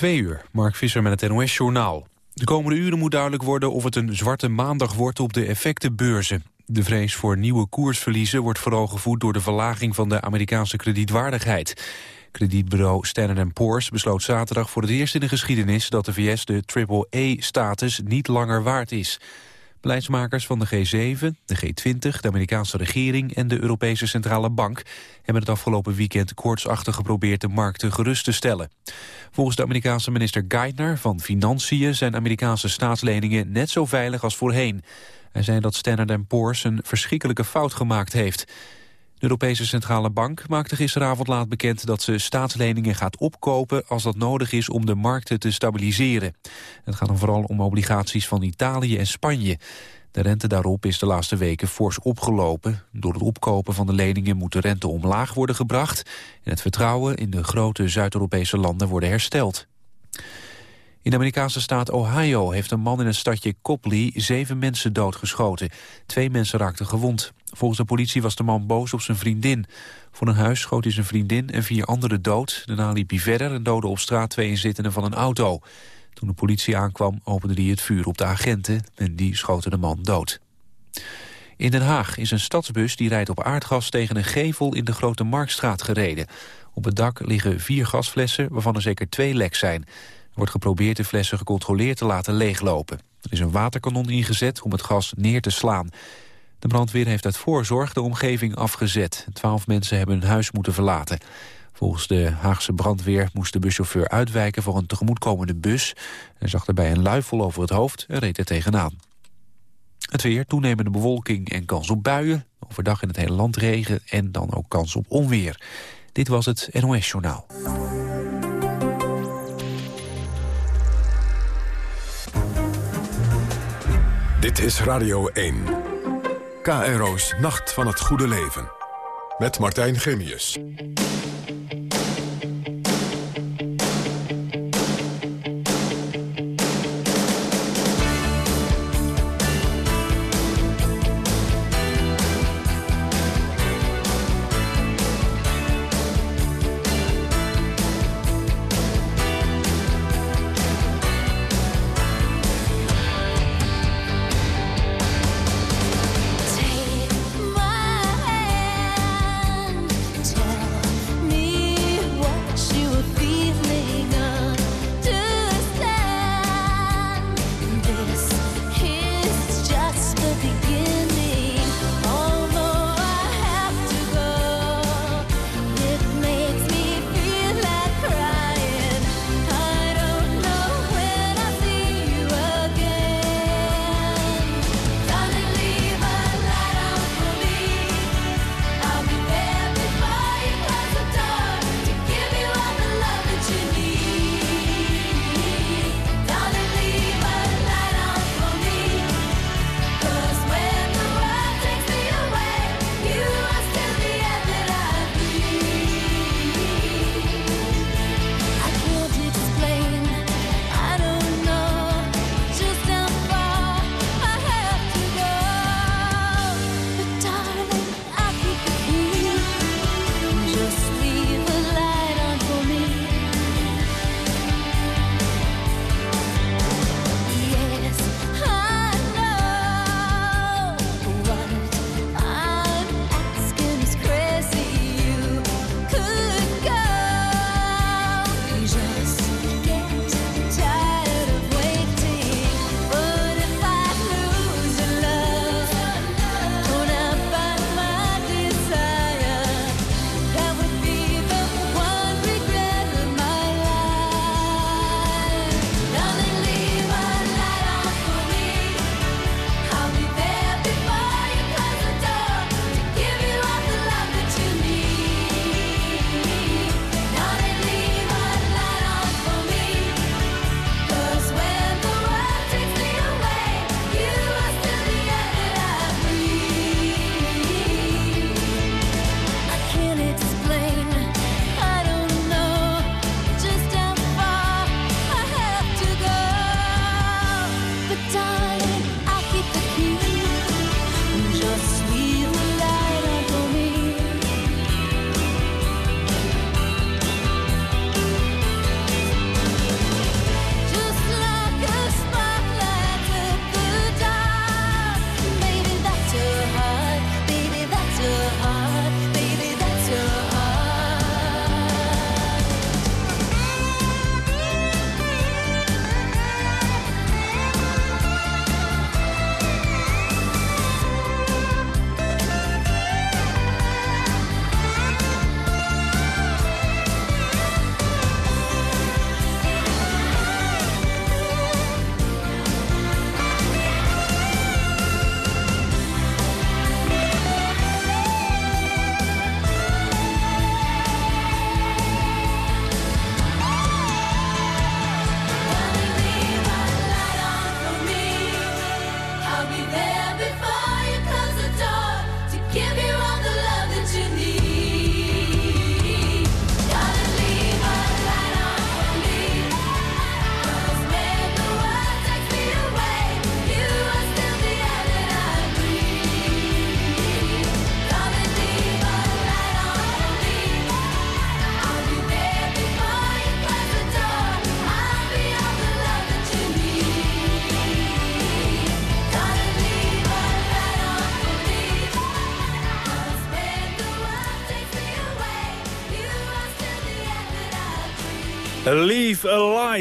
Twee uur, Mark Visser met het NOS-journaal. De komende uren moet duidelijk worden of het een zwarte maandag wordt op de effectenbeurzen. De vrees voor nieuwe koersverliezen wordt vooral gevoed door de verlaging van de Amerikaanse kredietwaardigheid. Kredietbureau Standard Poor's besloot zaterdag voor het eerst in de geschiedenis dat de VS de AAA-status niet langer waard is. Beleidsmakers van de G7, de G20, de Amerikaanse regering en de Europese Centrale Bank hebben het afgelopen weekend koortsachtig geprobeerd de markten gerust te stellen. Volgens de Amerikaanse minister Geithner van Financiën zijn Amerikaanse staatsleningen net zo veilig als voorheen. Hij zei dat Standard Poor's een verschrikkelijke fout gemaakt heeft. De Europese Centrale Bank maakte gisteravond laat bekend dat ze staatsleningen gaat opkopen als dat nodig is om de markten te stabiliseren. Het gaat dan vooral om obligaties van Italië en Spanje. De rente daarop is de laatste weken fors opgelopen. Door het opkopen van de leningen moet de rente omlaag worden gebracht... en het vertrouwen in de grote Zuid-Europese landen worden hersteld. In de Amerikaanse staat Ohio heeft een man in het stadje Copley zeven mensen doodgeschoten. Twee mensen raakten gewond. Volgens de politie was de man boos op zijn vriendin. Voor een huis schoot hij zijn vriendin en vier anderen dood. Daarna liep hij verder en doodde op straat twee inzittenden van een auto. Toen de politie aankwam opende hij het vuur op de agenten en die schoten de man dood. In Den Haag is een stadsbus die rijdt op aardgas tegen een gevel in de Grote Marktstraat gereden. Op het dak liggen vier gasflessen waarvan er zeker twee lek zijn. Wordt geprobeerd de flessen gecontroleerd te laten leeglopen. Er is een waterkanon ingezet om het gas neer te slaan. De brandweer heeft uit voorzorg de omgeving afgezet. Twaalf mensen hebben hun huis moeten verlaten. Volgens de Haagse brandweer moest de buschauffeur uitwijken voor een tegemoetkomende bus. Hij zag daarbij een luifel over het hoofd en reed er tegenaan. Het weer, toenemende bewolking en kans op buien. Overdag in het hele land regen en dan ook kans op onweer. Dit was het NOS Journaal. Dit is Radio 1. KRO's Nacht van het Goede Leven. Met Martijn Gemius.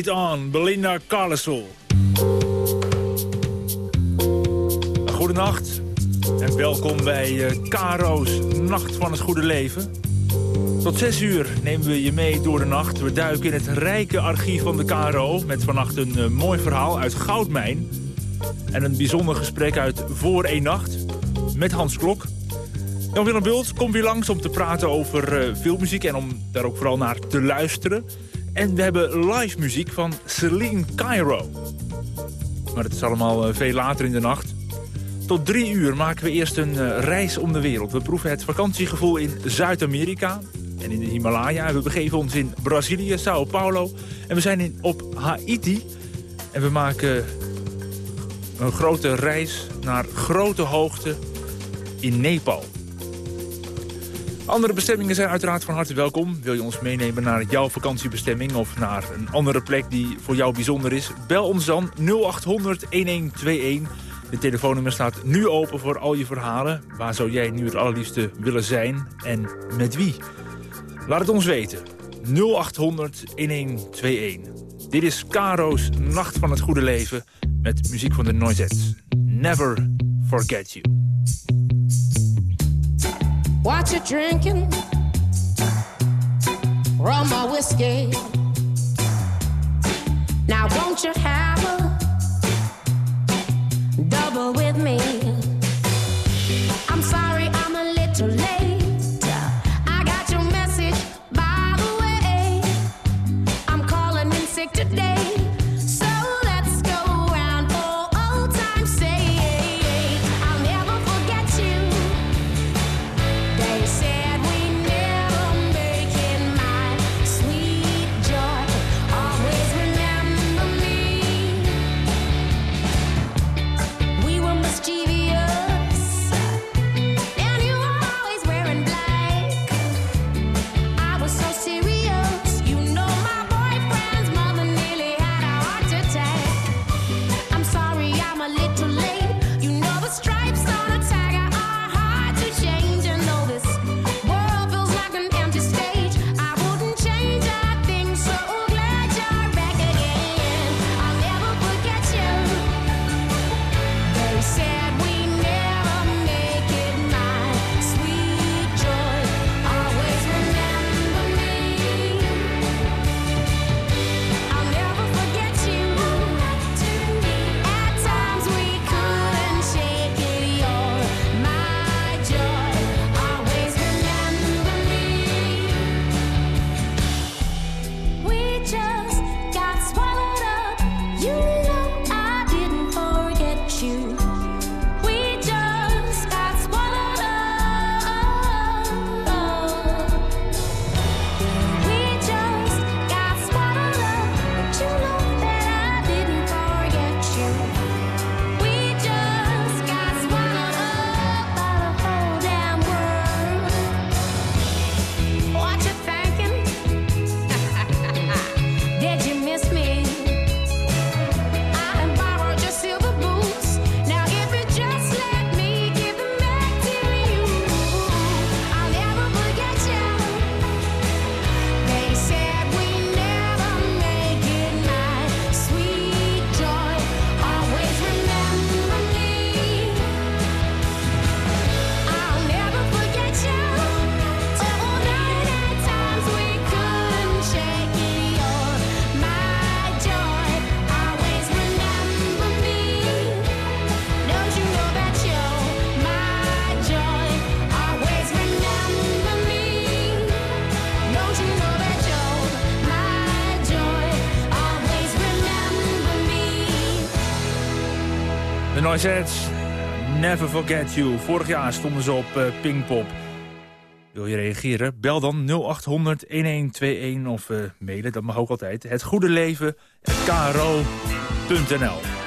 Light on, Belinda Carlesol. Goedenacht en welkom bij Caro's Nacht van het Goede Leven. Tot zes uur nemen we je mee door de nacht. We duiken in het rijke archief van de Caro... met vannacht een uh, mooi verhaal uit Goudmijn... en een bijzonder gesprek uit Voor één Nacht met Hans Klok. Jan-Willem Bult komt weer langs om te praten over filmmuziek... en om daar ook vooral naar te luisteren... En we hebben live muziek van Celine Cairo. Maar het is allemaal eh, veel later in de nacht. Tot drie uur maken we eerst een eh, reis om de wereld. We proeven het vakantiegevoel in Zuid-Amerika en in de Himalaya. We begeven ons in Brazilië, Sao Paulo. En we zijn in, op Haiti. En we maken een grote reis naar grote hoogte in Nepal. Andere bestemmingen zijn uiteraard van harte welkom. Wil je ons meenemen naar jouw vakantiebestemming of naar een andere plek die voor jou bijzonder is? Bel ons dan 0800 1121. De telefoonnummer staat nu open voor al je verhalen. Waar zou jij nu het allerliefste willen zijn en met wie? Laat het ons weten. 0800 1121. Dit is Caro's Nacht van het Goede Leven met muziek van de Noisettes. Never Forget You. What you drinking? Rum or whiskey? Now won't you have a double with me? I'm sorry Never Forget You. Vorig jaar stonden ze op uh, Pinkpop. Wil je reageren? Bel dan 0800 1121 of uh, mailen, dat mag ook altijd. Het goede leven, kro.nl.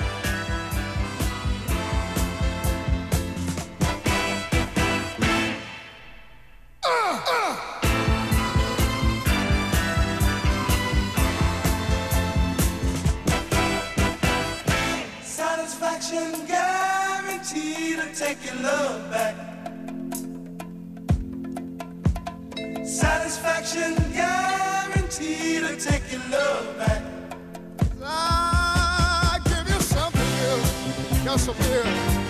Satisfaction guaranteed to take your love back. I give you something good. Yes, I will.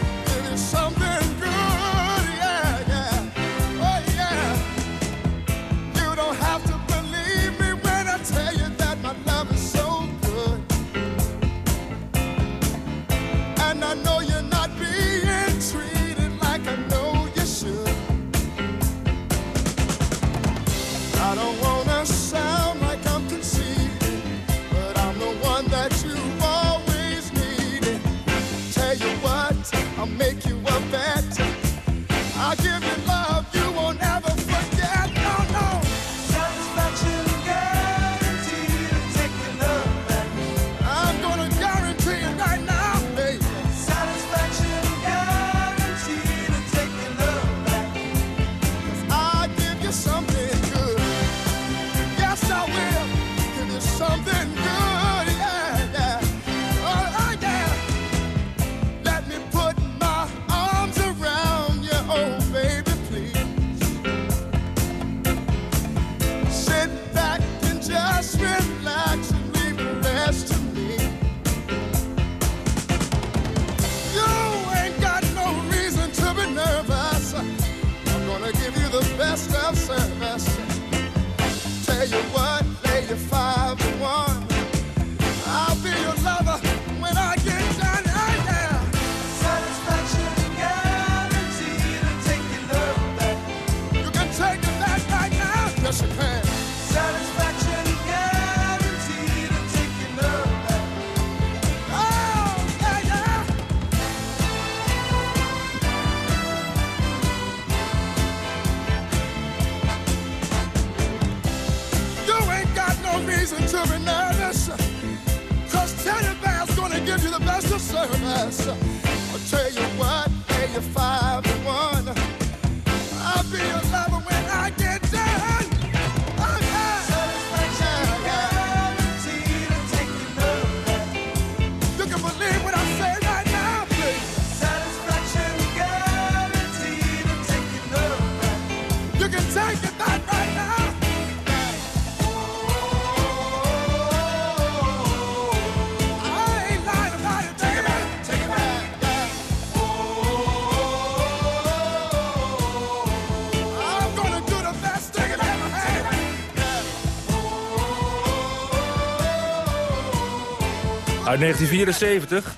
Uit 1974.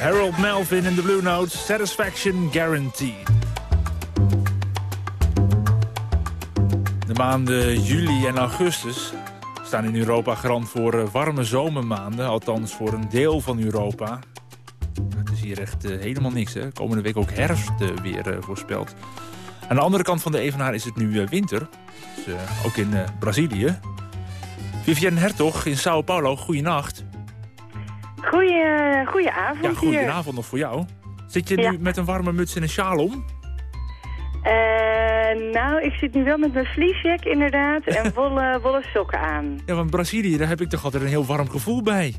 Harold Melvin in de Blue Notes. Satisfaction Guaranteed. De maanden juli en augustus staan in Europa garant voor eh, warme zomermaanden. Althans voor een deel van Europa. Het is hier echt eh, helemaal niks. Hè. Komende week ook herfst eh, weer voorspeld. Aan de andere kant van de Evenaar is het nu winter. Dus, ook in Brazilië. Vivienne Hertog in Sao Paulo, goeienacht. Goeie, goeie avond Ja, hier. goedenavond nog voor jou. Zit je nu Ja. met een warme muts en een sjaal om? Eh, nou, ik zit nu wel met mijn vliesjack inderdaad en wollen, wollen sokken aan. Ja, want Brazilië, daar heb ik toch altijd een heel warm gevoel bij.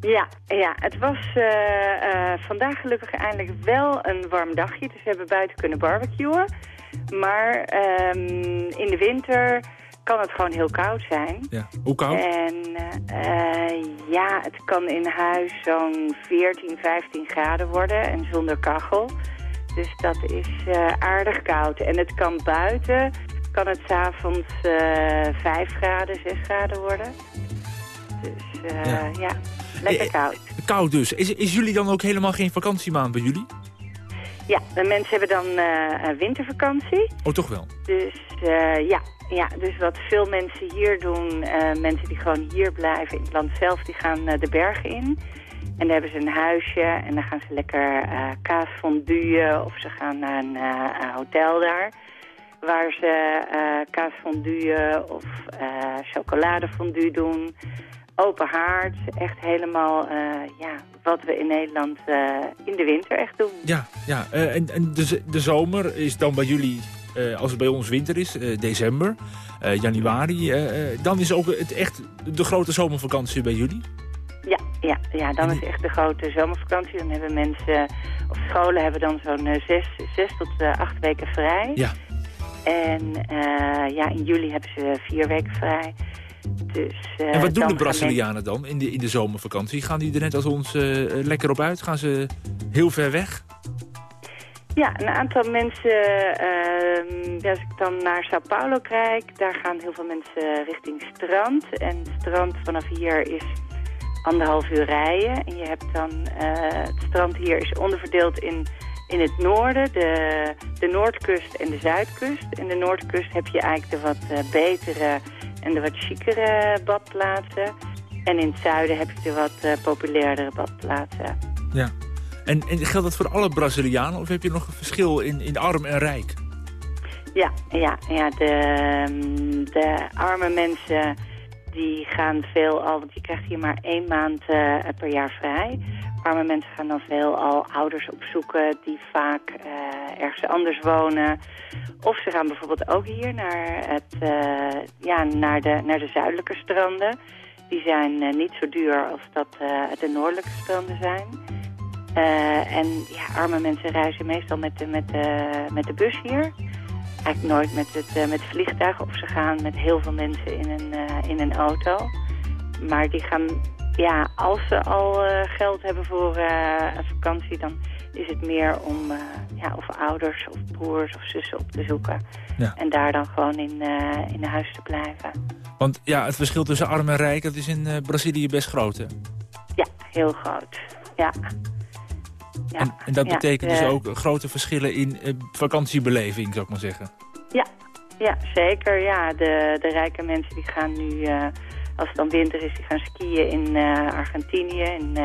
Ja, ja het was eh, eh, vandaag gelukkig eindelijk wel een warm dagje. Dus we hebben buiten kunnen barbecuen. Maar ehm, in de winter kan het gewoon heel koud zijn. Ja. Hoe koud? En eh, ja, het kan in huis zo'n 14, 15 graden worden en zonder kachel. Dus dat is eh, aardig koud. En het kan buiten, kan het s'avonds eh 5 graden, 6 graden worden. Dus Ja. ja. lekker koud. Koud dus. Is, is jullie dan ook helemaal geen vakantiemaand bij jullie? Ja, de mensen hebben dan eh, een wintervakantie. Oh, toch wel? Dus eh, ja, ja, dus wat veel mensen hier doen, eh, mensen die gewoon hier blijven in het land zelf, die gaan de bergen in. En dan hebben ze een huisje en dan gaan ze lekker eh kaasfondue of ze gaan naar een hotel daar. Waar ze eh kaasfondue of eh chocoladefondue doen. Open haard, echt helemaal eh, ja, wat we in Nederland eh, in de winter echt doen. Ja, ja. eh, en, en de, de zomer is dan bij jullie, als het bij ons winter is, december, januari. dan is ook het echt de grote zomervakantie bij jullie? Ja, ja, ja, dan is echt de grote zomervakantie. Dan hebben mensen, of scholen hebben dan zo'n zes, zes tot acht weken vrij. Ja. En ja, in juli hebben ze vier weken vrij. Dus, eh, En wat doen de Brazilianen dan in de, in de zomervakantie? Gaan die er net als ons eh, lekker op uit? Gaan ze heel ver weg? Ja, een aantal mensen, ja, als ik dan naar Sao Paulo kijk, daar gaan heel veel mensen richting strand. En het strand vanaf hier is anderhalf uur rijden. En je hebt dan, eh, het strand hier is onderverdeeld in, in het noorden, de, de noordkust en de zuidkust. En de noordkust heb je eigenlijk de wat betere en de wat chicere badplaatsen. En in het zuiden heb je de wat eh, populairdere badplaatsen. Ja. En, en geldt dat voor alle Brazilianen? Of heb je nog een verschil in, in arm en rijk? Ja, ja, ja de, ehm, de arme mensen die gaan veel al, want je krijgt hier maar één maand eh, per jaar vrij. Arme mensen gaan dan veel al ouders opzoeken die vaak eh, ergens anders wonen. Of ze gaan bijvoorbeeld ook hier naar, het, eh, ja, naar, de, naar de zuidelijke stranden. Die zijn eh, niet zo duur als dat de noordelijke stranden zijn. En ja, arme mensen reizen meestal met de, met de, met de bus hier. Eigenlijk nooit met het, met vliegtuig. Of ze gaan met heel veel mensen in een, in een auto. Maar die gaan, ja, als ze al eh, geld hebben voor eh, een vakantie... dan is het meer om eh, ja, of ouders of broers of zussen op te zoeken. Ja. En daar dan gewoon in, in huis te blijven. Want ja, het verschil tussen arm en rijk, dat is in Brazilië best groot. Hè? Ja, heel groot. Ja. Ja, En, en dat ja, betekent dus ook grote verschillen in vakantiebeleving, zou ik maar zeggen. Ja, ja zeker. Ja, de, de rijke mensen die gaan nu, als het dan winter is, die gaan skiën in eh, Argentinië, in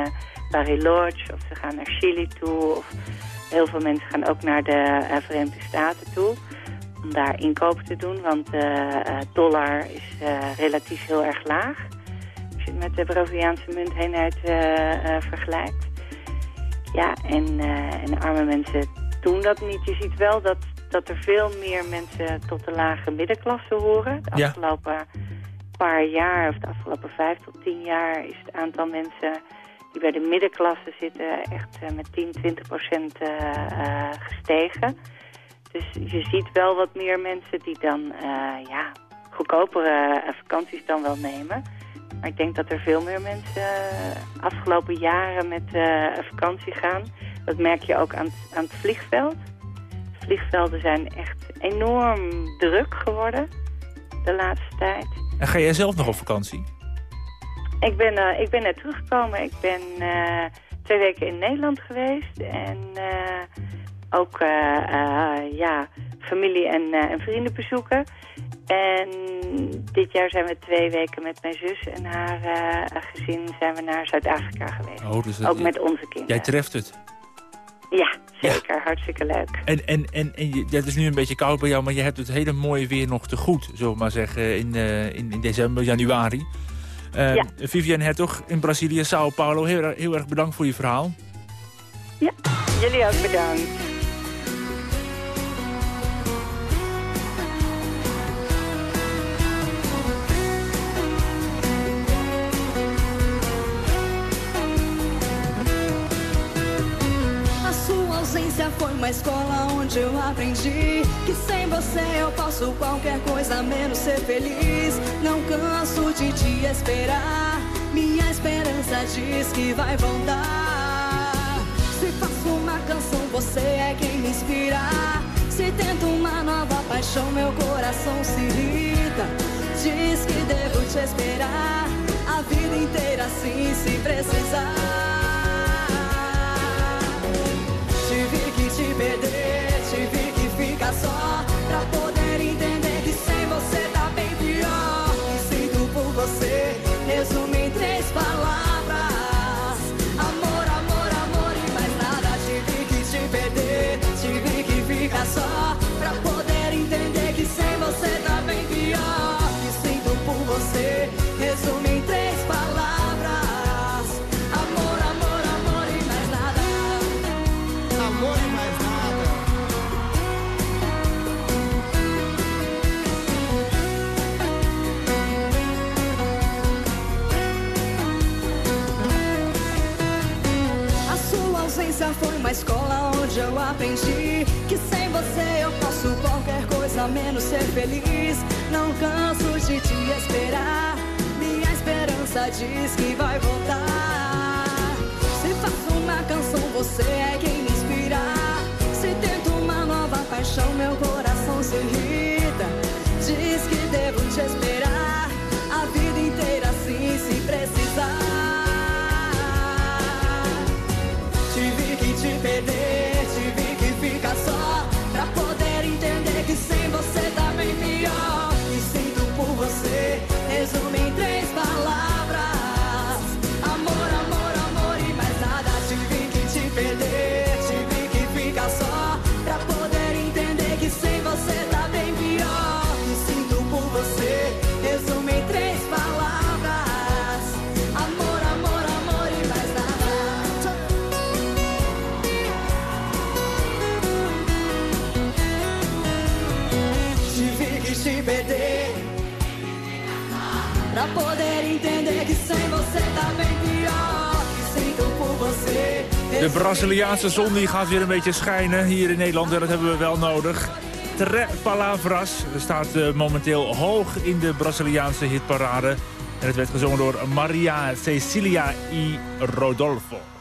Bariloche. Of ze gaan naar Chili toe. Of heel veel mensen gaan ook naar de eh, Verenigde Staten toe. Om daar inkopen te doen, want de dollar is relatief heel erg laag. Als je het met de Braziliaanse munt heen uit eh, vergelijkt. Ja, en, en arme mensen doen dat niet. Je ziet wel dat, dat er veel meer mensen tot de lage middenklasse horen. De Ja. Paar jaar, of de afgelopen vijf tot tien jaar... is het aantal mensen die bij de middenklasse zitten echt eh, met 10, 20 procent eh, eh, gestegen. Dus je ziet wel wat meer mensen die dan ja, goedkopere vakanties dan wel nemen... Maar ik denk dat er veel meer mensen afgelopen jaren met vakantie gaan. Dat merk je ook aan, aan het vliegveld. De vliegvelden zijn echt enorm druk geworden de laatste tijd. En ga jij zelf nog op vakantie? Ik ben, eh, ik ben net teruggekomen. Ik ben eh, twee weken in Nederland geweest. En eh, ook ja, familie en, en vrienden bezoeken. En dit jaar zijn we twee weken met mijn zus en haar gezin zijn we naar Zuid-Afrika geweest. Oh, dus dat- ook met onze kinderen. Jij treft het. Ja, zeker. Hartstikke leuk. En, en, en, en je, het is nu een beetje koud bij jou, maar je hebt het hele mooie weer nog te goed, zullen we maar zeggen, in, eh, in, in december, januari. Eh Ja. Vivian Hertog in Brazilië, Sao Paulo, heel, heel erg bedankt voor je verhaal. Ja, jullie ook bedankt. Onde eu aprendi que sem você eu posso qualquer coisa menos ser feliz. Não canso de te esperar. Minha esperança diz que vai voltar. Se faço uma canção, você é quem me inspira. Se tento uma nova paixão, meu coração se irrita. Diz que devo te esperar a vida inteira, assim se precisar. Tive que te perder, see escola onde eu aprendi que sem você eu posso qualquer coisa menos ser feliz. Não canso de te esperar, minha esperança diz que vai voltar. Se faço uma canção, você é quem me inspira. Se tento uma nova paixão, meu coração De Braziliaanse zon die gaat weer een beetje schijnen hier in Nederland. En dat hebben we wel nodig. Tre Palavras staat eh, momenteel hoog in de Braziliaanse hitparade. En het werd gezongen door Maria Cecilia I. Rodolfo.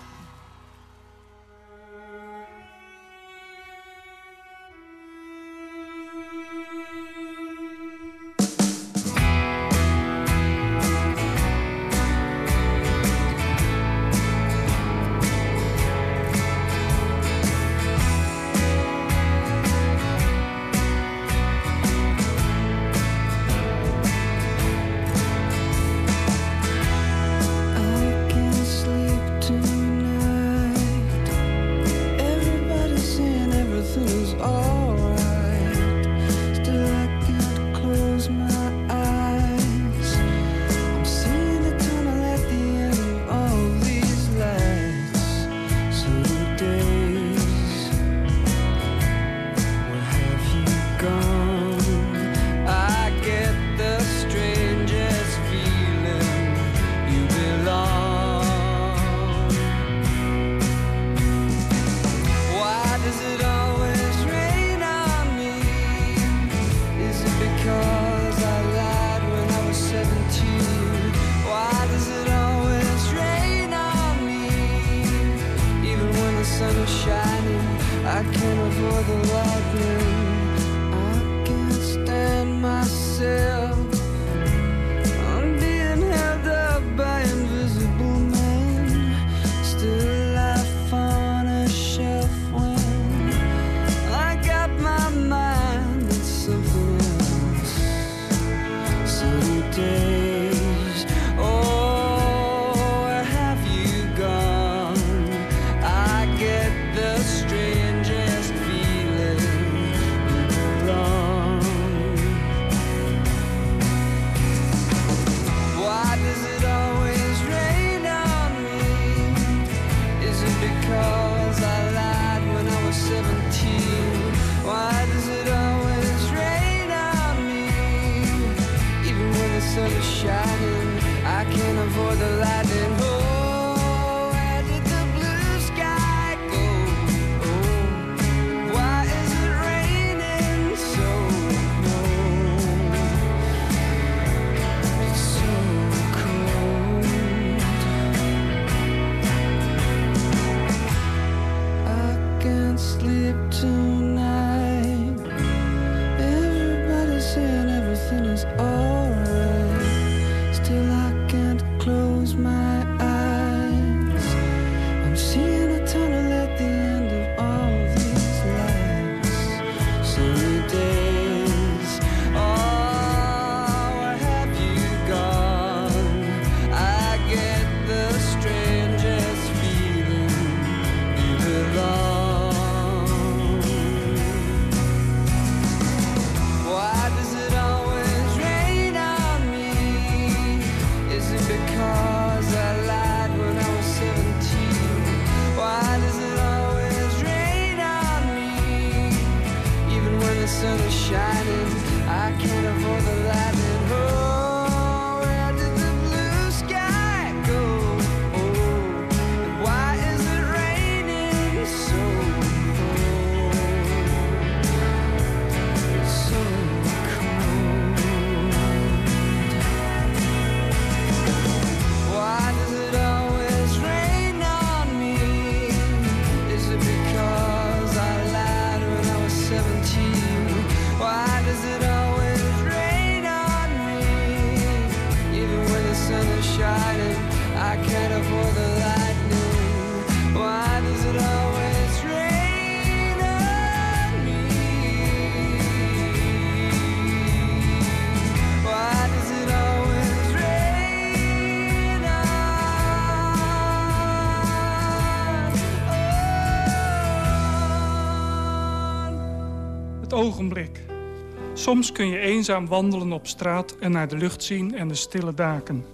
Soms kun je eenzaam wandelen op straat en naar de lucht zien en de stille daken.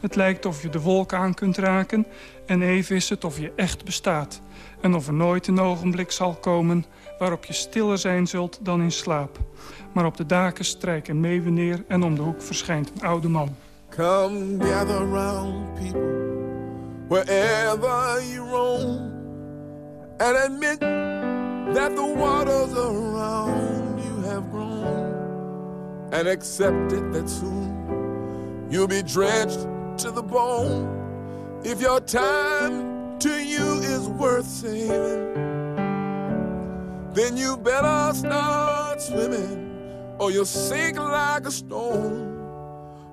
Het lijkt of je de wolken aan kunt raken en even is het of je echt bestaat. En of er nooit een ogenblik zal komen waarop je stiller zijn zult dan in slaap. Maar op de daken strijken meeuwen neer en om de hoek verschijnt een oude man. Come gather round people wherever you roam and admit that the waters around and accept it that soon you'll be drenched to the bone. If your time to you is worth saving then you better start swimming or you'll sink like a stone.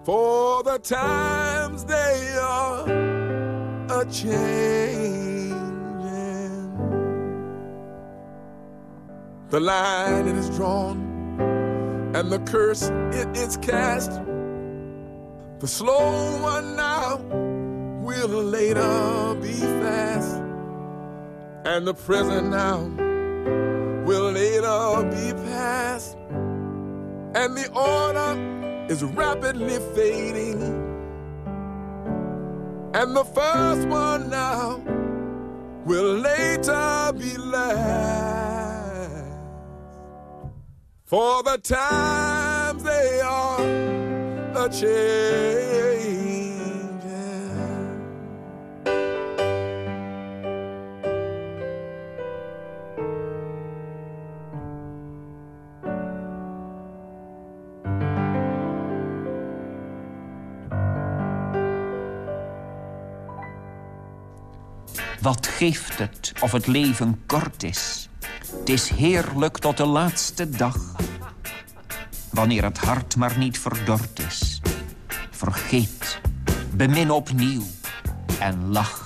For the times they are a changing. The line it is drawn, and the curse it is cast. The slow one now will later be fast, and the present now will later be past, and the order is rapidly fading. And the first one now will later be last. For the times they are a changing. Wat geeft het of het leven kort is? Is heerlijk tot de laatste dag. Wanneer het hart maar niet verdord is. Vergeet, bemin opnieuw en lach.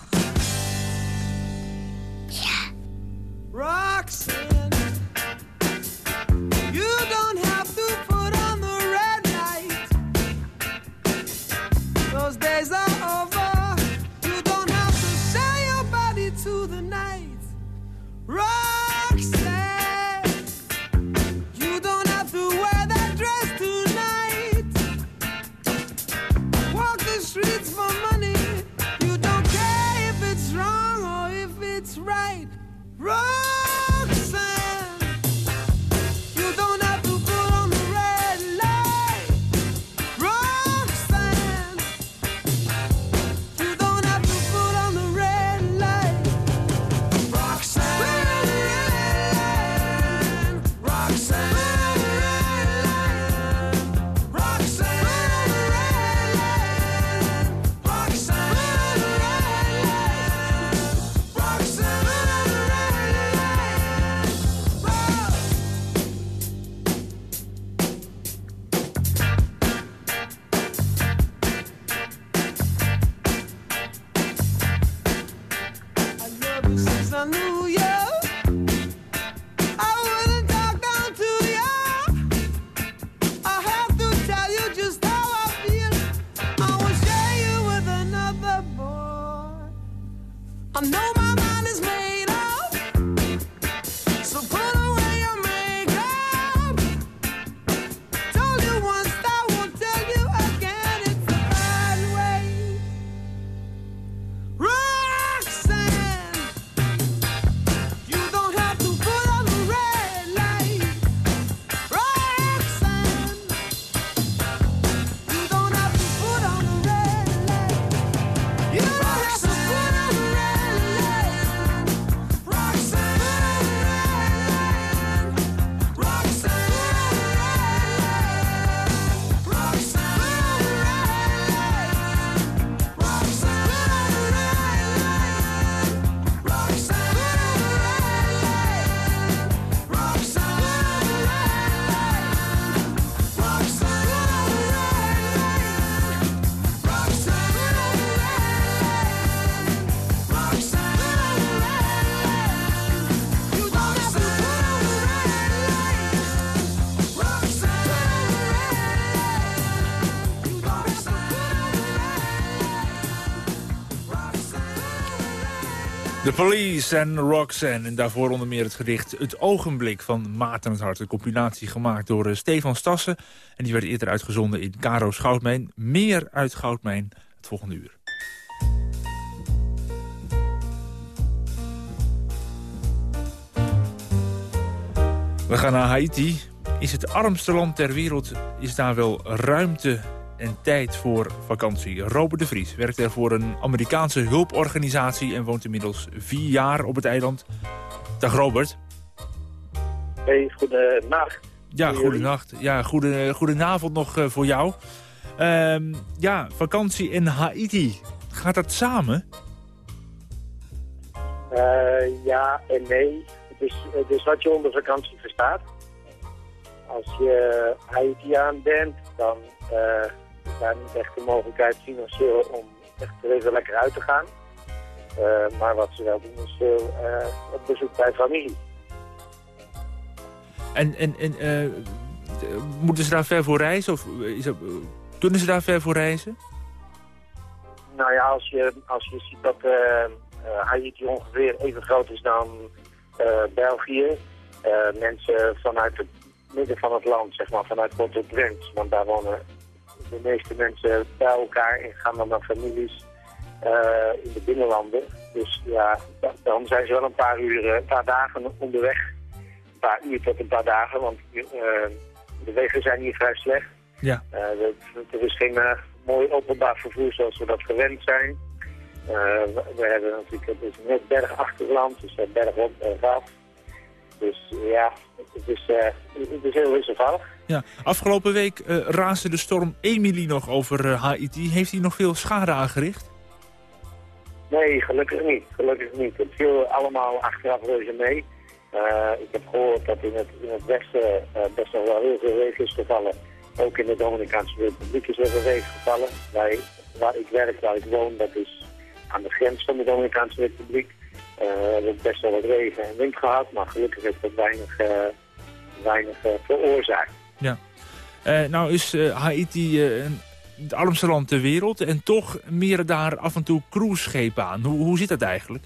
De Police en Roxanne. En daarvoor onder meer het gedicht Het Ogenblik van Maarten het Hart. Een compilatie gemaakt door eh, Stefan Stassen. En die werd eerder uitgezonden in Caro's Goudmijn. Meer uit Goudmijn het volgende uur. We gaan naar Haiti. Is het armste land ter wereld, is daar wel ruimte en tijd voor vakantie. Robert de Vries werkt er voor een Amerikaanse hulporganisatie... en woont inmiddels vier jaar op het eiland. Dag Robert. Hey, goedenacht. Ja, goedenacht. Ja, goede, goedenavond nog eh, voor jou. Ehm, ja, vakantie in Haiti. Gaat dat samen? Eh, ja en nee. Het is, het is wat je onder vakantie verstaat. Als je Haitiaan bent, dan eh, daar niet echt de mogelijkheid financieel om echt er even lekker uit te gaan. Eh, maar wat ze wel doen is veel eh, op bezoek bij familie. En, en, en eh, moeten ze daar ver voor reizen? Of is dat, kunnen ze daar ver voor reizen? Nou ja, als je, als je ziet dat Haiti ongeveer even groot is dan België. mensen vanuit het midden van het land, zeg maar vanuit Port-au-Prince, want daar wonen de meeste mensen bij elkaar en gaan dan naar families eh, in de binnenlanden. Dus ja, da- dan zijn ze wel een paar uur, eh, een paar dagen onderweg. Een paar uur tot een paar dagen, want eh, de wegen zijn hier vrij slecht. Ja. Er- is geen mooi openbaar vervoer zoals we dat gewend zijn. We, hebben natuurlijk het is net bergachtig land, dus berg op, berg af. Dus ja, het is, het is heel wisselvallig. Ja. Afgelopen week eh raasde de storm Emily nog over eh, Haiti. Heeft hij nog veel schade aangericht? Nee, gelukkig niet. Gelukkig niet. Het viel allemaal achteraf reuze mee. Eh, ik heb gehoord dat in het, in het westen eh, best nog wel heel veel regen is gevallen. Ook in de Dominicaanse Republiek is er een regen gevallen. Wij, waar ik werk, waar ik woon, dat is aan de grens van de Dominicaanse Republiek. Eh, we hebben best wel wat regen en wind gehad, maar gelukkig heeft dat weinig, eh, weinig veroorzaakt. Ja. Eh, nou is eh, Haiti eh, een- het armste land ter wereld. En toch meren daar af en toe cruiseschepen aan. Hoe, hoe zit dat eigenlijk?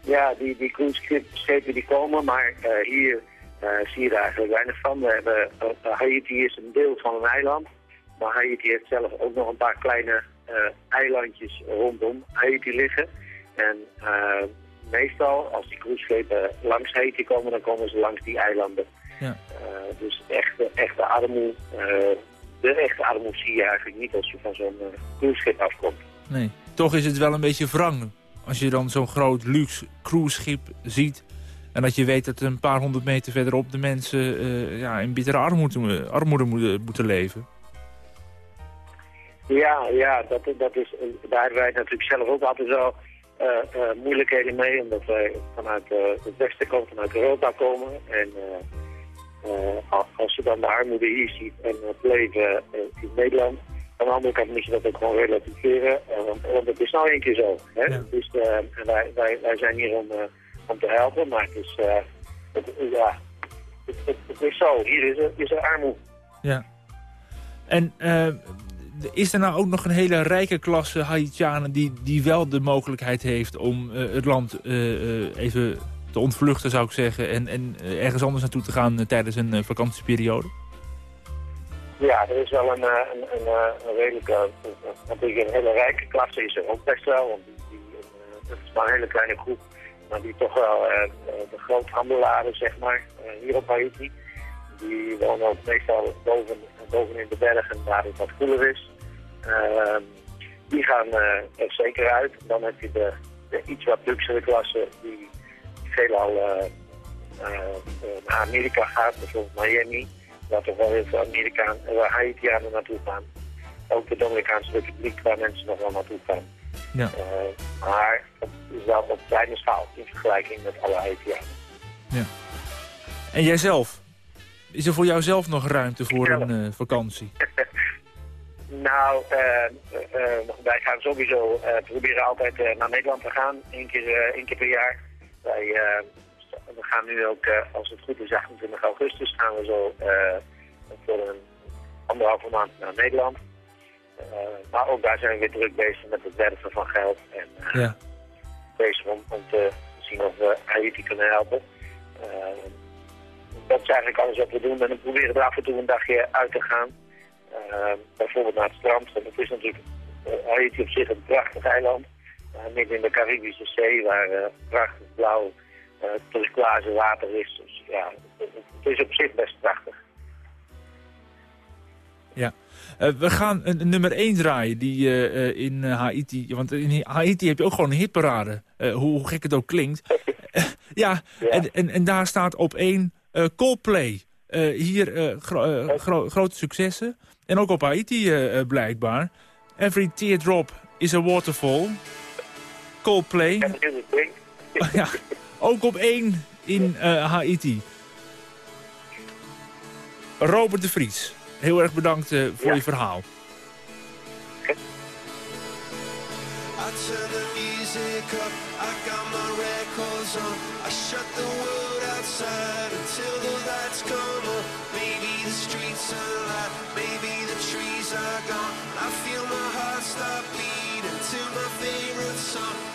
Ja, die, die cruiseschepen die komen, maar hier zie je er eigenlijk weinig van. We hebben, Haiti is een deel van een eiland, maar Haiti heeft zelf ook nog een paar kleine eilandjes rondom Haiti liggen. En meestal, als die cruiseschepen langs Haiti komen, dan komen ze langs die eilanden. Ja. Eh, dus echte, echte armoede, eh, de echte armoede zie je eigenlijk niet als je van zo'n eh, cruiseschip afkomt. Nee. Toch is het wel een beetje wrang. Als je dan zo'n groot luxe cruiseschip ziet... en dat je weet dat een paar honderd meter verderop de mensen ja, in bittere armoede, armoede moeten, moeten leven. Ja, ja dat, dat is, daar hebben wij natuurlijk zelf ook altijd wel moeilijkheden mee, omdat wij vanuit het westen komen, vanuit Europa komen. En als- als je dan de armoede hier ziet en het leven eh, in Nederland, aan de andere kant moet je dat ook gewoon relativeren, eh, want, want het is nou één keer zo. Hè? Ja. Eh, en wij, wij, wij zijn hier om, eh, om te helpen, maar het is, eh, het, ja, het, het, het is zo. Hier is er, is er armoede. Ja. En eh, is er nou ook nog een hele rijke klasse Haitianen... die, die wel de mogelijkheid heeft om eh, het land eh, eh, even te ontvluchten, zou ik zeggen... en, en eh, ergens anders naartoe te gaan eh, tijdens een eh, vakantieperiode? Ja, er is wel een, een, een, een redelijke, natuurlijk een hele rijke klasse is er ook best wel. Want die, het is maar een hele kleine groep, maar die toch wel eh, de groothandelaren, zeg maar, hier op Haiti. Die wonen ook meestal boven, boven in de bergen, waar het wat koeler is. Ehm, die gaan er zeker uit. Dan heb je de, de iets wat luxere klasse die veelal eh, eh, naar Amerika gaat, bijvoorbeeld Miami waar toch wel heel veel Amerikaan, eh, Haitianen naartoe gaan. Ook de Dominicaanse Republiek, waar mensen nog wel naartoe gaan. Ja. Eh, maar het is wel op kleine schaal in vergelijking met alle Haitianen. En jijzelf? Is er voor jouzelf nog ruimte voor een eh, vakantie? Nou, eh, eh, eh, wij gaan sowieso eh, proberen altijd eh, naar Nederland te gaan, één keer, eh, één keer per jaar. Wij, eh, we gaan nu ook, eh, als het goed is, 28 augustus gaan we zo eh, voor een anderhalve maand naar Nederland. Maar ook daar zijn we weer druk bezig met het werven van geld. En, Ja. bezig om, om te zien of we Haiti kunnen helpen. Dat is eigenlijk alles wat we doen. En we proberen er af en toe een dagje uit te gaan. Bijvoorbeeld naar het strand. En het is natuurlijk Haiti op zich een prachtig eiland. Uh, midden in de Caribische Zee, waar uh, prachtig blauw uh, turquoise water is. Dus ja, het, is op zich best prachtig. Ja. Uh, we gaan een, nummer 1 draaien die uh, in Haiti... Want in Haiti heb je ook gewoon een hitparade. Hoe, hoe, gek het ook klinkt. ja, ja. En, en, en, daar staat op één Coldplay. hier gro gro grote successen. En ook op Haiti blijkbaar. Every teardrop is a waterfall. Coldplay. ja, ook op één in Haiti. Robert de Vries. Heel erg bedankt uh, voor ja. je verhaal. I turn the music up, I got my records on I shut the world outside until the lights come on Maybe the streets are alive, maybe the trees are gone I feel my heart stop beating to my favorite song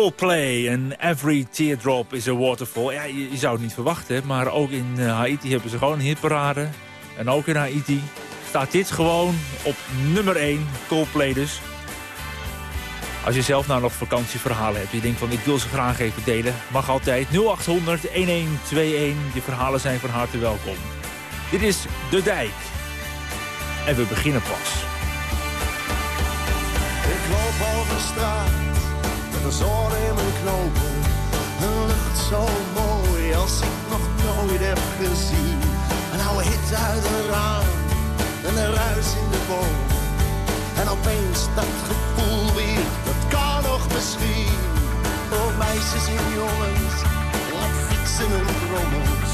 Coldplay en Every Teardrop is a Waterfall. Ja, je, zou het niet verwachten, maar ook in uh, Haiti hebben ze gewoon een hitparade. En ook in Haiti staat dit gewoon op nummer 1, Coldplay dus. Als je zelf nou nog vakantieverhalen hebt, je denkt van ik wil ze graag even delen, mag altijd 0800 1121. Je verhalen zijn van harte welkom. Dit is De Dijk. En we beginnen pas. Ik loop over straat de zon in mijn knopen. Een lucht zo mooi als ik nog nooit heb gezien. Een oude hit uit een raam en een ruis in de boom. En opeens dat gevoel weer, dat kan nog misschien. Voor meisjes en jongens, op fietsen en brommels.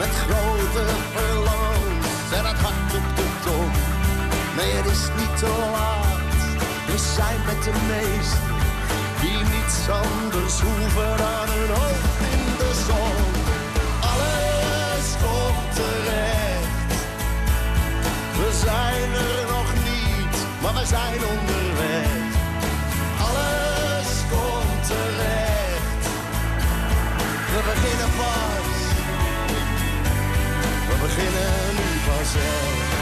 Met grote verlangens en het hart op de tong. Nee, het is niet te laat. We zijn met de meesten die niets anders hoeven dan hun hoofd in de zon. Alles komt terecht. We zijn er nog niet, maar we zijn onderweg. Alles komt terecht. We beginnen pas. We beginnen nu pas.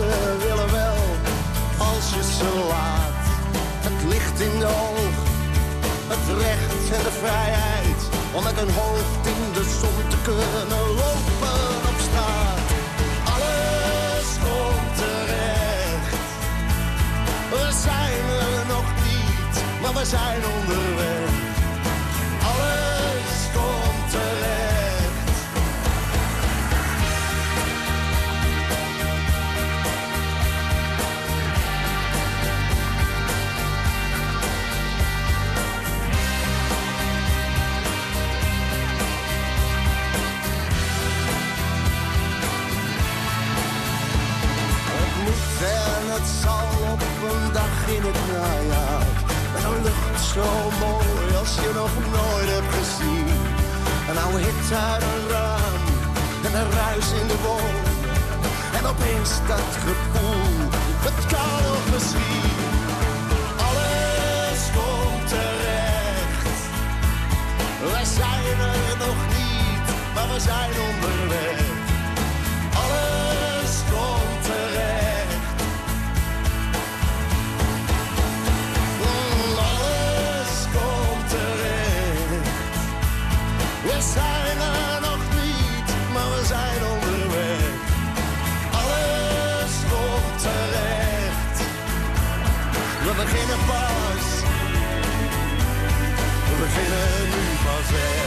Mensen willen wel, als je ze laat. Het licht in de ogen, het recht en de vrijheid. Om met een hoofd in de zon te kunnen lopen op straat. Alles komt terecht. We zijn er nog niet, maar we zijn onderweg. Dag in het najaar. Met een lucht zo mooi als je nog nooit hebt gezien. Een oude hit uit een raam en een ruis in de boom. En opeens dat gevoel, het kan nog. Alles komt terecht. We zijn er nog niet, maar we zijn onderweg. Beginnen nu pas echt.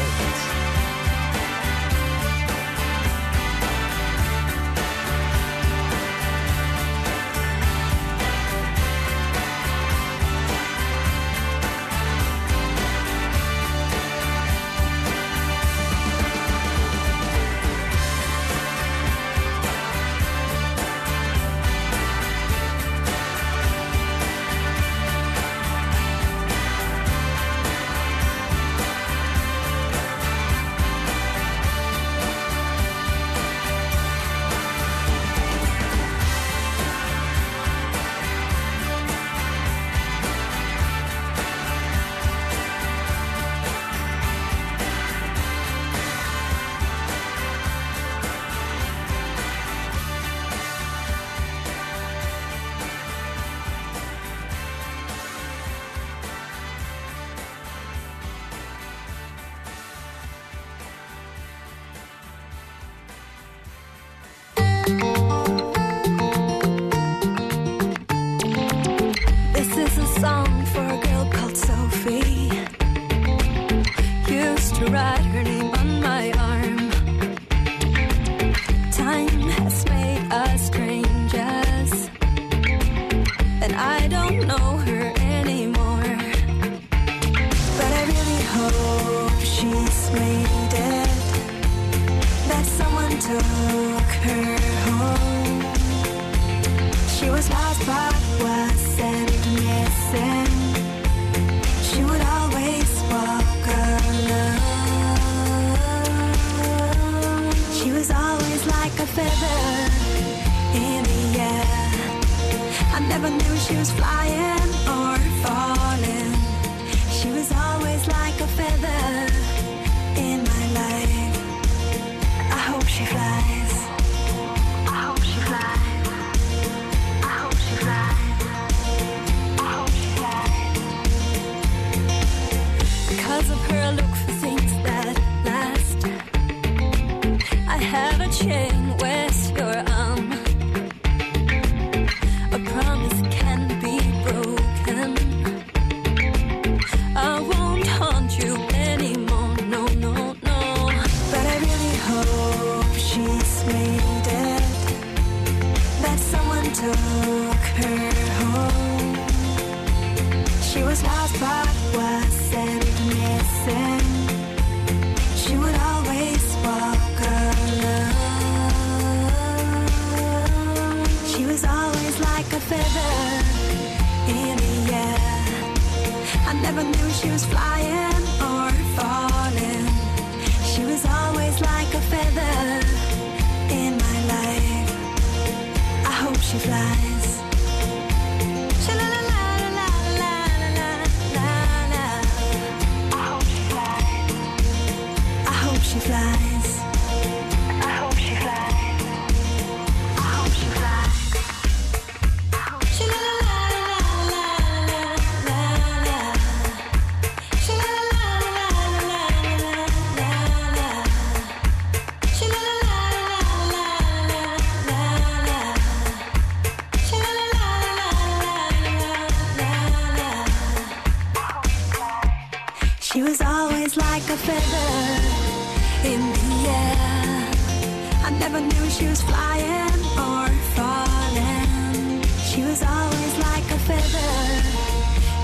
she was flying or falling. She was always like a feather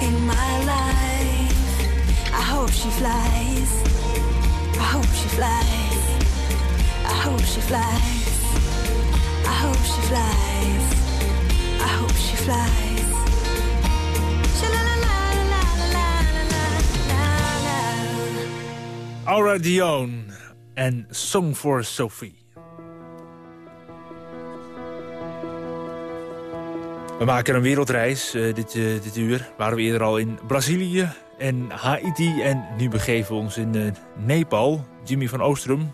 in my life. I hope she flies. I hope she flies. I hope she flies. I hope she flies. I hope she flies. Aura Dion en Song for Sophie. We maken een wereldreis eh, dit, eh, dit uur. Waren we eerder al in Brazilië en Haiti. En nu begeven we ons in eh, Nepal. Jimmy van Oostrum,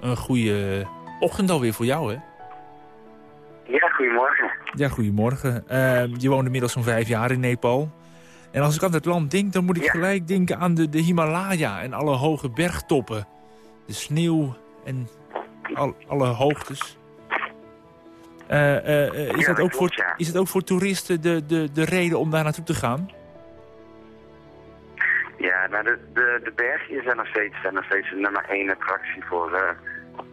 een goede ochtend alweer voor jou, hè? Ja, goedemorgen. Ja, goedemorgen. Eh, je woont inmiddels zo'n vijf jaar in Nepal. En als ik aan het land denk, dan moet ik gelijk denken aan de, de Himalaya en alle hoge bergtoppen. De sneeuw en al, alle hoogtes. Eh, eh, eh, is, dat ook voor, is het ook voor toeristen de, de, de reden om daar naartoe te gaan? Ja, nou de, de, de bergjes zijn nog steeds, zijn nog steeds de nummer één attractie voor,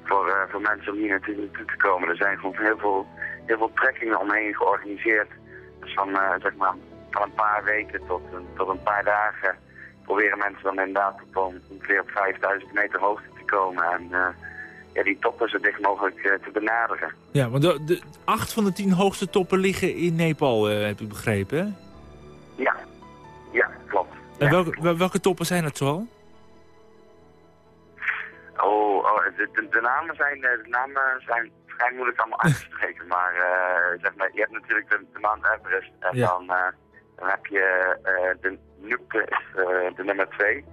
voor, voor mensen om hier naartoe te komen. Er zijn gewoon heel veel, heel veel trekkingen omheen georganiseerd. Dus van, zeg maar, van een paar weken tot, een- tot een paar dagen proberen mensen dan inderdaad op on- ongeveer op 5000 meter hoogte te komen. En ja, die toppen zo dicht mogelijk eh, te benaderen. Ja, want de, de acht van de tien hoogste toppen liggen in Nepal, eh, heb ik begrepen, hè? Ja, ja, klopt. En welke, wel- welke toppen zijn het zoal? Oh, oh de, de, de namen zijn, eh, de namen zijn vrij moeilijk allemaal uit te spreken. Maar, zeg maar je hebt natuurlijk de, de Mount Everest. En Ja. dan, dan heb je de de nummer twee.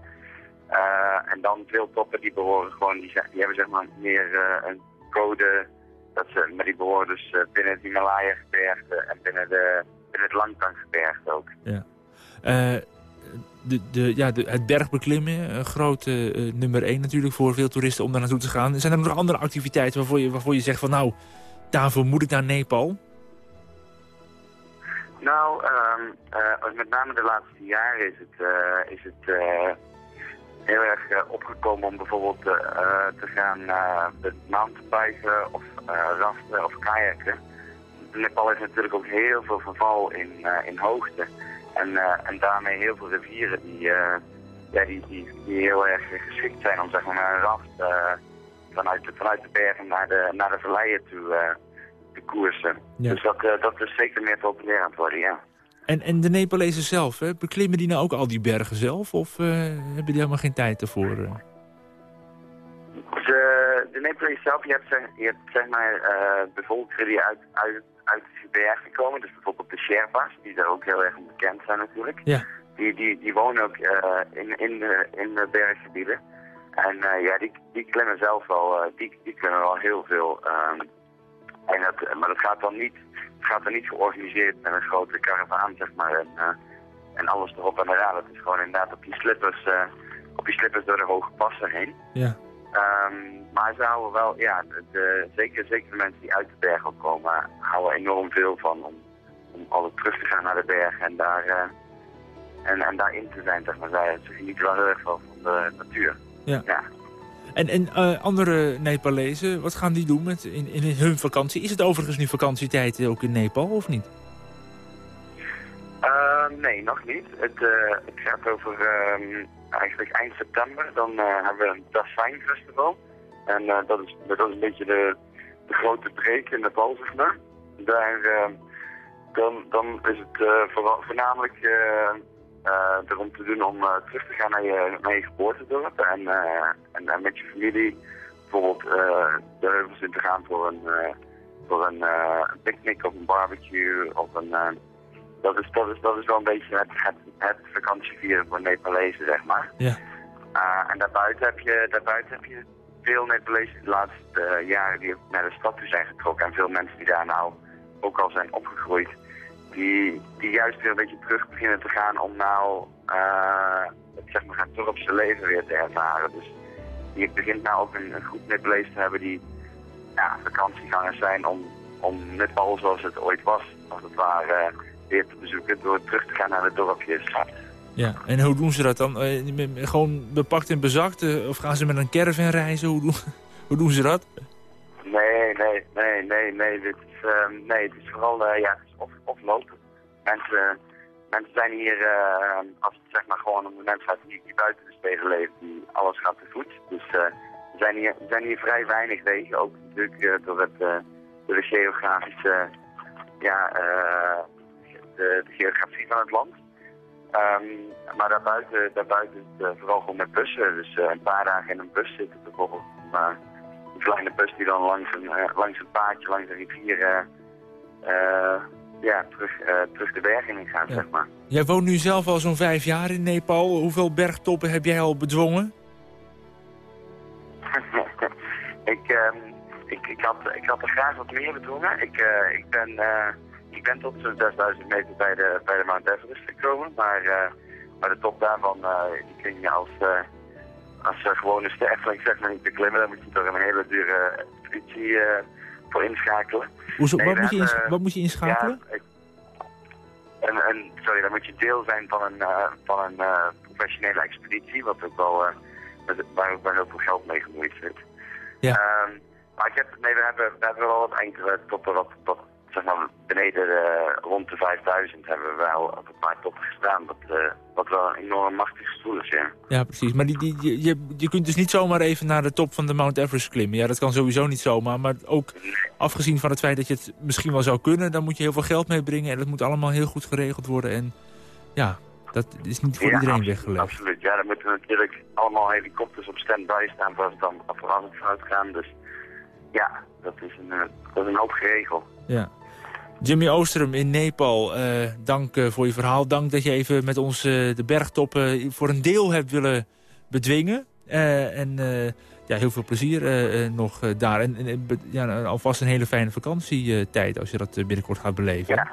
Eh, en dan veel toppen die behoren gewoon, die, die hebben zeg maar meer eh, een code. Dat ze, maar die behoren dus eh, binnen het Himalaya-gebergte en binnen, de, binnen het Langtang-gebergte ook. Ja. De, de, ja, de, het bergbeklimmen, een grote nummer één natuurlijk voor veel toeristen om daar naartoe te gaan. Zijn er nog andere activiteiten waarvoor je, waarvoor je zegt van nou, daarvoor moet ik naar Nepal? Nou, ehm, eh, met name de laatste jaren is het, is het heel erg eh, opgekomen om bijvoorbeeld eh, eh, te gaan uh, mountainbiken of raften of kajakken. Nepal heeft natuurlijk ook heel veel verval in, in hoogte. En, en daarmee heel veel rivieren die, ja, die, die, die heel erg geschikt zijn om zeg maar, met een raft vanuit, de, vanuit de bergen naar de, naar de valleien toe te koersen. Ja. Dus dat, dat is zeker meer populair aan het worden, ja. En, en de Nepalezen zelf, hè, beklimmen die nou ook al die bergen zelf? Of eh, hebben die helemaal geen tijd ervoor? eh? De, de Nepalese zelf, je hebt, zeg, je hebt zeg maar eh bevolkingen die uit, uit, uit de bergen komen. Dus bijvoorbeeld de Sherpa's, die daar ook heel erg bekend zijn natuurlijk. Ja. Die, die, die wonen ook in, in, de, in de berggebieden. En ja, die, die klimmen zelf wel, die, die klimmen wel heel veel. ehm, en dat, maar dat gaat dan niet, het gaat dan niet georganiseerd met een grote karavaan, zeg maar. En, eh, en alles erop en eraan. Het is gewoon inderdaad op je slippers, eh, op je slippers door de hoge passen heen. Ja. Ehm, maar ze houden wel, ja, de, zeker, zeker de mensen die uit de bergen komen, houden enorm veel van om, om altijd terug te gaan naar de bergen en daar, eh, en, en daarin te zijn, zeg maar. Zij, ze genieten wel heel erg van de natuur. Ja. Ja. En, en eh, andere Nepalezen, wat gaan die doen met, in, in hun vakantie? Is het overigens nu vakantietijd ook in Nepal of niet? Eh, nee, nog niet. Het, eh, gaat over ehm, eigenlijk eind september. Dan hebben we een Dasein Festival. En dat, is, dat is een beetje de, de grote break in Nepal, zeg maar. Daar, ehm, dan, dan is het voornamelijk erom te doen om eh, terug te gaan naar je, naar je geboortedorp. En, eh, en eh, met je familie bijvoorbeeld eh, de heuvels in te gaan voor een, eh, voor een, eh, een picknick of een barbecue of een... eh, dat is, dat, is, dat is wel een beetje het, het, het vakantievieren voor Nepalezen, zeg maar. Ja. Uh, en daarbuiten heb, je, daarbuiten heb je veel Nepalezen de laatste eh, jaren die naar de stad toe zijn getrokken. En veel mensen die daar nou ook al zijn opgegroeid. Die, die juist weer een beetje terug beginnen te gaan om nou eh, het, zeg maar, het dorpse leven weer te ervaren. Dus je begint nou ook een, een groep Nepalezen te hebben die ja, vakantiegangers zijn om, om Nepal zoals het ooit was, als het ware, eh, weer te bezoeken door terug te gaan naar de dorpjes. Ja, en hoe doen ze dat dan? Eh, gewoon bepakt en bezakt? Of gaan ze met een caravan reizen? Hoe doen ze dat? Nee, nee, nee, nee, nee. Dit is, ehm, nee, het is vooral eh, ja, of, of lopen. Mensen, mensen zijn hier, eh, als het zeg maar gewoon om de mensen uit die, buiten de steden leven, die alles gaat te voet. Dus eh, er, zijn hier, er zijn hier vrij weinig wegen, ook natuurlijk eh, door, het, eh, door de geografische, ja, eh, de, de geografie van het land. Ehm, maar daarbuiten, daarbuiten is het eh, vooral gewoon met bussen. Dus eh, een paar dagen in een bus zitten bijvoorbeeld. Maar kleine bus die dan langs een, eh, langs een paadje, langs een rivier, eh, eh, ja, terug, terug de bergen in gaat, zeg maar. Jij woont nu zelf al zo'n vijf jaar in Nepal. Hoeveel bergtoppen heb jij al bedwongen? ik, ehm, ik, ik, had, ik had er graag wat meer bedwongen. Ik, ik, ben, ik ben tot zo'n 6000 meter bij de, bij de Mount Everest gekomen. Maar, maar de top daarvan die kun je als, eh, als eh, gewone sterfeling zeg maar niet beklimmen. Dan moet je toch een hele dure expeditie eh, voor inschakelen. Hoezo, Nee, wat, moet je ins- wat moet je inschakelen? Ja, sorry, dan moet je deel zijn van een, eh, van een eh, professionele expeditie, wat ook wel, eh, met, waar ook wel heel veel geld mee gemoeid zit. Ja. Ehm, maar ik heb, nee, we hebben, we hebben wel wat enkele toppen, wat, wat, zeg maar, beneden de, rond de 5000 hebben we wel op een paar toppen gestaan, wat, eh, wat wel een enorm machtig gevoel is, ja. Ja, precies. Maar die, die, je, je, je kunt dus niet zomaar even naar de top van de Mount Everest klimmen. Ja, dat kan sowieso niet zomaar. Maar ook afgezien van het feit dat je het misschien wel zou kunnen... dan moet je heel veel geld meebrengen. En dat moet allemaal heel goed geregeld worden. En ja, dat is niet voor Ja, iedereen absoluut, weggelegd. Absoluut, ja, dan moeten natuurlijk allemaal helikopters op stand-by staan voor als het dan voor als het fout gaat. Dus ja, dat is een, eh, dat is een hoop geregeld. Ja. Jimmy Oosterum in Nepal, eh, dank eh, voor je verhaal. Dank dat je even met ons eh, de bergtoppen voor een deel hebt willen bedwingen. En ja, heel veel plezier nog daar. En, ja, alvast een hele fijne vakantietijd als je dat binnenkort gaat beleven. Ja.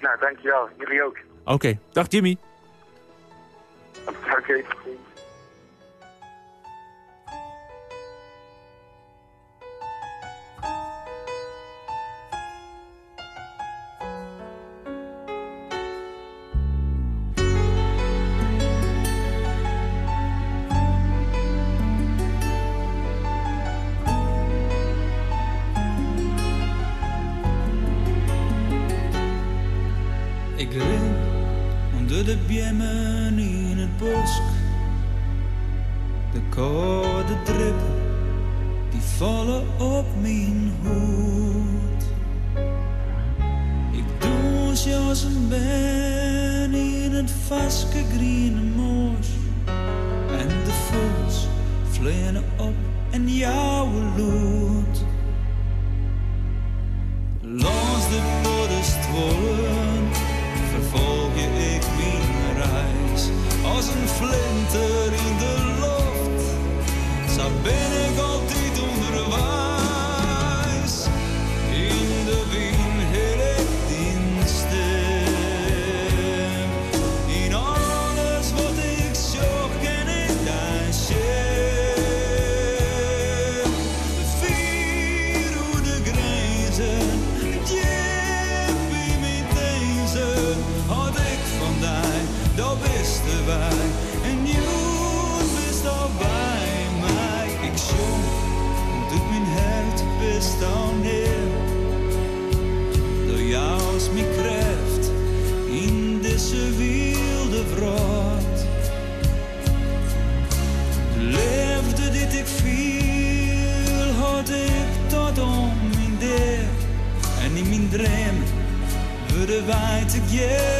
Nou, dankjewel. Jullie ook. Oké, dag Jimmy. Oké. Ik ren onder de bjemmen in het bosk. De koude druppen die vallen op mijn hoed. Ik doe zoals een ben in het groene moos. En de vogels vliegen op en jouwen lood. Langs de Boddenstwollen flinter in de lucht, zo ben ik yeah.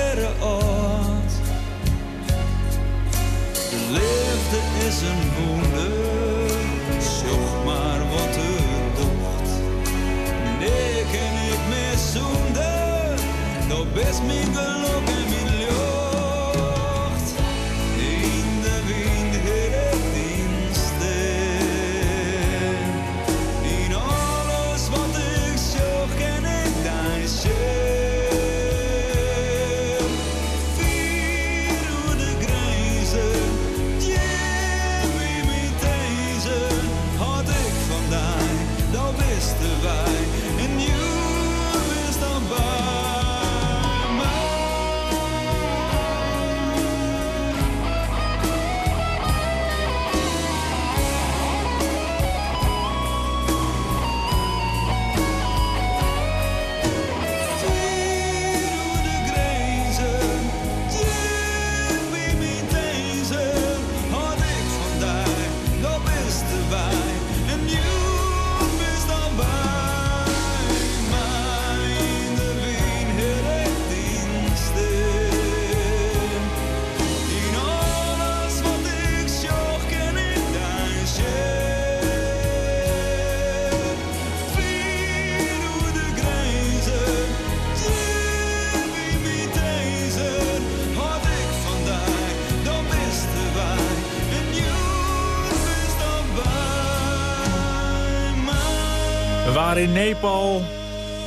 In Nepal,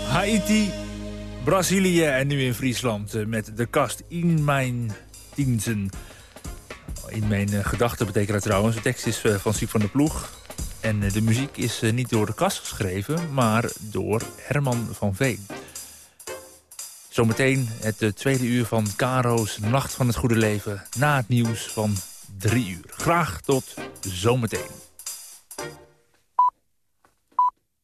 Haiti, Brazilië en nu in Friesland eh, met de kast in mijn diensten. In mijn eh, gedachten betekent dat trouwens. De tekst is eh, van Siep van der Ploeg. En de muziek is niet door de kast geschreven, maar door Herman van Veen. Zometeen het tweede uur van Caro's Nacht van het Goede Leven... na het nieuws van drie uur. Graag tot zometeen.